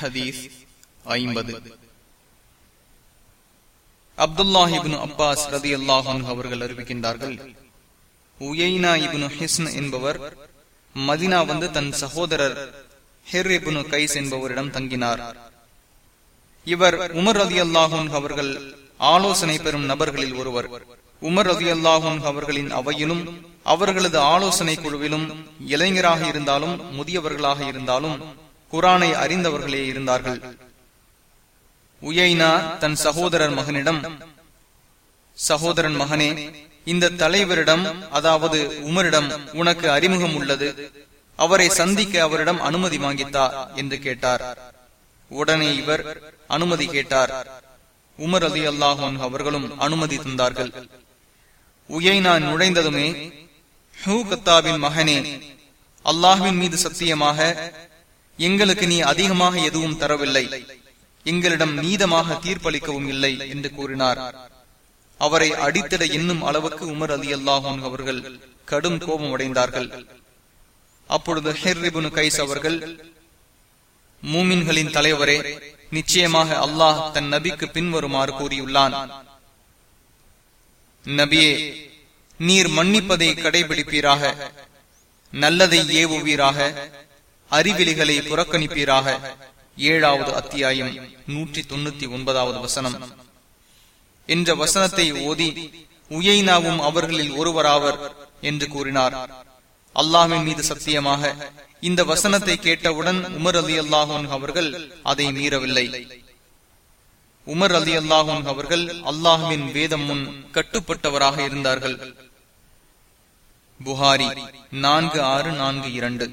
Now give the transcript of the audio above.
ஹதீஸ் ஐம்பது. அப்துல்லாஹிபின் அப்பாஸ் ரதி அல்லாஹன் அவர்கள் அறிவிக்கின்றார்கள் உயைனா இபின் ஹிஸ்ன் என்பவர் மதினா வந்து தன் சகோதரர் ஹெர் இபின் கைஸ் என்பவரிடம் தங்கினார். இவர் உமர் ரதி அல்லாஹன் அவர்கள் ஆலோசனை பெறும் நபர்களில் ஒருவர். உமர் ரதி அல்லாஹன் அவர்களின் அவையிலும் அவர்களது ஆலோசனை குழுவிலும் இளைஞராக இருந்தாலும் முதியவர்களாக இருந்தாலும் குரானை அறிந்தவர்களே இருந்தார்கள். உயைனா தன் சகோதரர் மகனிடம் சகோதரன் மகனே இந்த தலைவரிடம் அதாவது உமரிடம் உனக்கு அறிமுகம் உள்ளது. அவரை சந்திக்க அவரிடம் அனுமதி வாங்கித்தா என்று கேட்டார். உடனே இவர் அனுமதி கேட்டார். உமர் அலி அல்லாஹன் அவர்களும் அனுமதி தந்தார்கள். உயைனா நுழைந்ததுமே ஹூ கத்தாவின் மகனே அல்லாஹுவின் மீது சத்தியமாக எங்களுக்கு நீ அதிகமாக எதுவும் தரவில்லை. எங்களிடம் நீதமாக தீர்ப்பளிக்கவும் இல்லை என்று கூறினார். அவரை அடித்திட என்னும் அளவுக்கு உமர் அலி அல்லாஹூன் அவர்கள் கடும் கோபம் அடைந்தார்கள். அப்பொழுது ஹெர்ரிபுனு கைஸ் அவர்கள் மூமின்களின் தலைவரே நிச்சயமாக அல்லாஹ் தன் நபிக்கு பின்வருமாறு கூறியுள்ளான். நபியே நீர் மன்னிப்பதை கடைபிடிப்பீராக நல்லதை ஏவுவீராக அறிவிலிகளை புறக்கணிப்பீராக. ஏழாவது அத்தியாயம் நூற்றி தொண்ணூத்தி ஒன்பதாவது வசனம். என்ற வசனத்தை ஓதி உயைனாவும் அவர்களில் ஒருவராவர் என்று கூறினார். அல்லாஹின் மீது சத்தியமாக இந்த வசனத்தை கேட்டவுடன் உமர் அலி அல்லாஹூன் அவர்கள் அதை மீறவில்லை. உமர் அலி அல்லாஹூன் அவர்கள் அல்லாஹுவின் வேதம் முன் கட்டுப்பட்டவராக இருந்தார்கள். புகாரி நான்கு ஆறு நான்கு இரண்டு.